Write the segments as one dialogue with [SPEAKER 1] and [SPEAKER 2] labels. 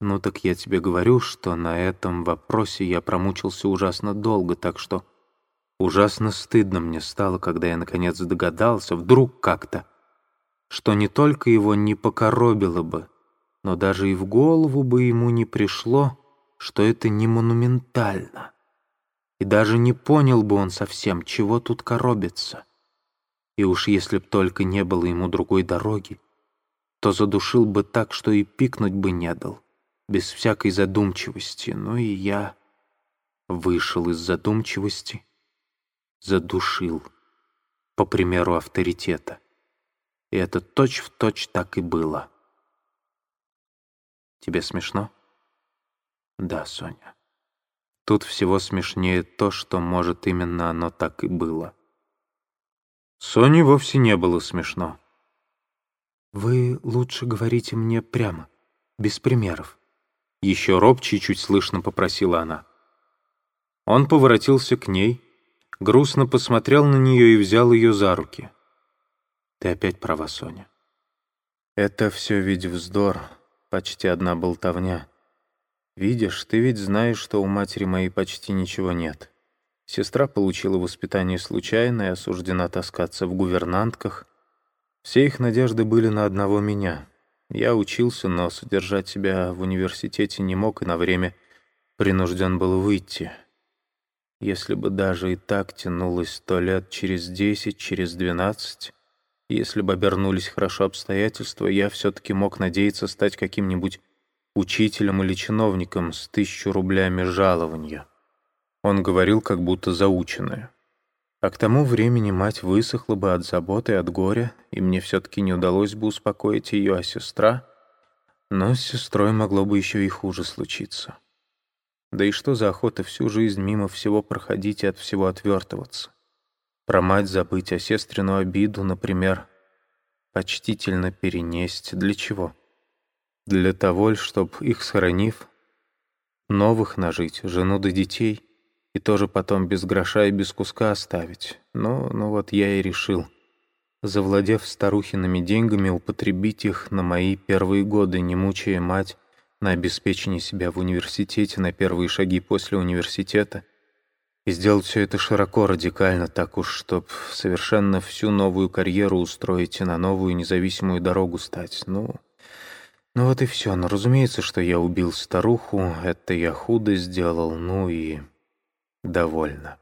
[SPEAKER 1] Ну так я тебе говорю, что на этом вопросе я промучился ужасно долго, так что ужасно стыдно мне стало, когда я наконец догадался, вдруг как-то, что не только его не покоробило бы, но даже и в голову бы ему не пришло, что это не монументально. И даже не понял бы он совсем, чего тут коробится. И уж если б только не было ему другой дороги, то задушил бы так, что и пикнуть бы не дал без всякой задумчивости, но и я вышел из задумчивости, задушил, по примеру авторитета. И это точь-в-точь точь так и было. Тебе смешно? Да, Соня. Тут всего смешнее то, что, может, именно оно так и было. Соне вовсе не было смешно. «Вы лучше говорите мне прямо, без примеров», еще робче чуть слышно попросила она. Он поворотился к ней, грустно посмотрел на нее и взял ее за руки. «Ты опять права, Соня. Это все ведь вздор, почти одна болтовня. Видишь, ты ведь знаешь, что у матери моей почти ничего нет. Сестра получила воспитание случайно и осуждена таскаться в гувернантках. Все их надежды были на одного меня. Я учился, но содержать себя в университете не мог и на время принужден был выйти. Если бы даже и так тянулось сто лет через десять, через двенадцать, если бы обернулись хорошо обстоятельства, я все-таки мог надеяться стать каким-нибудь учителем или чиновником с тысячу рублями жалования. Он говорил, как будто заученное. А к тому времени мать высохла бы от заботы и от горя, и мне все-таки не удалось бы успокоить ее, а сестра... Но с сестрой могло бы еще и хуже случиться. Да и что за охота всю жизнь мимо всего проходить и от всего отвертываться? Про мать забыть, а сестрину обиду, например, почтительно перенесть. Для чего? Для того, чтобы их сохранив, новых нажить, жену да детей — и тоже потом без гроша и без куска оставить. Ну, ну вот я и решил, завладев старухиными деньгами, употребить их на мои первые годы, не мучая мать, на обеспечение себя в университете, на первые шаги после университета, и сделать все это широко, радикально, так уж, чтоб совершенно всю новую карьеру устроить и на новую независимую дорогу стать. Ну, ну вот и все. Но разумеется, что я убил старуху, это я худо сделал, ну и довольно.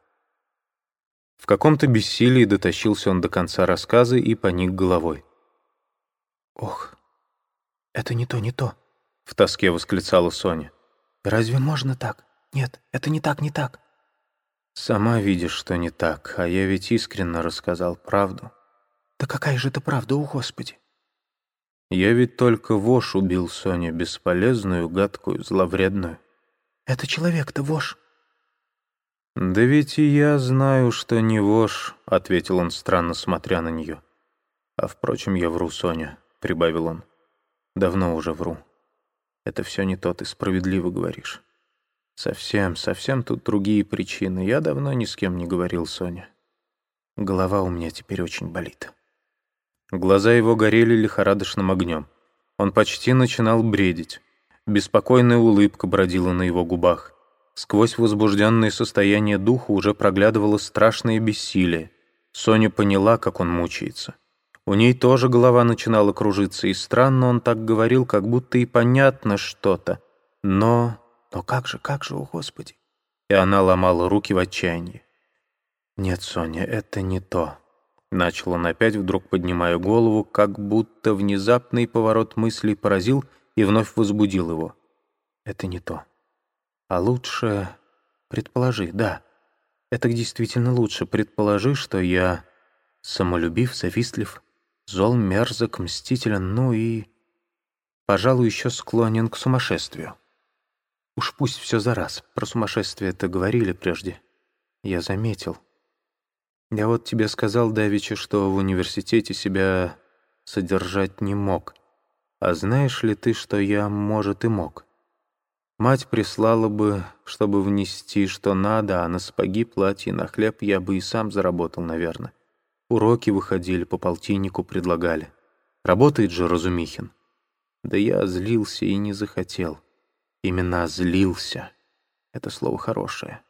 [SPEAKER 1] В каком-то бессилии дотащился он до конца рассказа и поник головой.
[SPEAKER 2] «Ох, это не то, не то», —
[SPEAKER 1] в тоске восклицала Соня.
[SPEAKER 2] «Разве можно так? Нет, это не так, не так».
[SPEAKER 1] «Сама видишь, что не так, а я ведь искренне рассказал правду».
[SPEAKER 2] «Да какая же это правда, о Господи!»
[SPEAKER 1] «Я ведь только вошь убил Соню, бесполезную, гадкую, зловредную».
[SPEAKER 2] «Это человек-то вошь».
[SPEAKER 1] «Да ведь и я знаю, что не вошь», — ответил он, странно смотря на нее. «А впрочем, я вру, Соня», — прибавил он. «Давно уже вру. Это все не то, ты справедливо говоришь. Совсем, совсем тут другие причины. Я давно ни с кем не говорил, Соня. Голова у меня теперь очень болит». Глаза его горели лихорадочным огнем. Он почти начинал бредить. Беспокойная улыбка бродила на его губах. Сквозь возбужденное состояние духа уже проглядывало страшное бессилие. Соня поняла, как он мучается. У ней тоже голова начинала кружиться, и странно он так говорил, как будто и понятно что-то. Но... Но как же, как же, о Господи! И она ломала руки в отчаянии. «Нет, Соня, это не то», — начал он опять, вдруг поднимая голову, как будто внезапный поворот мыслей поразил и вновь возбудил его. «Это не то». А лучше предположи, да. Это действительно лучше. Предположи, что я самолюбив, завистлив, зол, мерзок, мстителен, ну и, пожалуй, еще склонен к сумасшествию. Уж пусть все за раз. Про сумасшествие это говорили прежде. Я заметил. Я вот тебе сказал, Давича, что в университете себя содержать не мог. А знаешь ли ты, что я, может, и мог? Мать прислала бы, чтобы внести, что надо, а на сапоги, платье на хлеб я бы и сам заработал, наверное. Уроки выходили, по полтиннику предлагали. Работает же Разумихин. Да я злился и не захотел.
[SPEAKER 2] Именно злился. Это слово хорошее.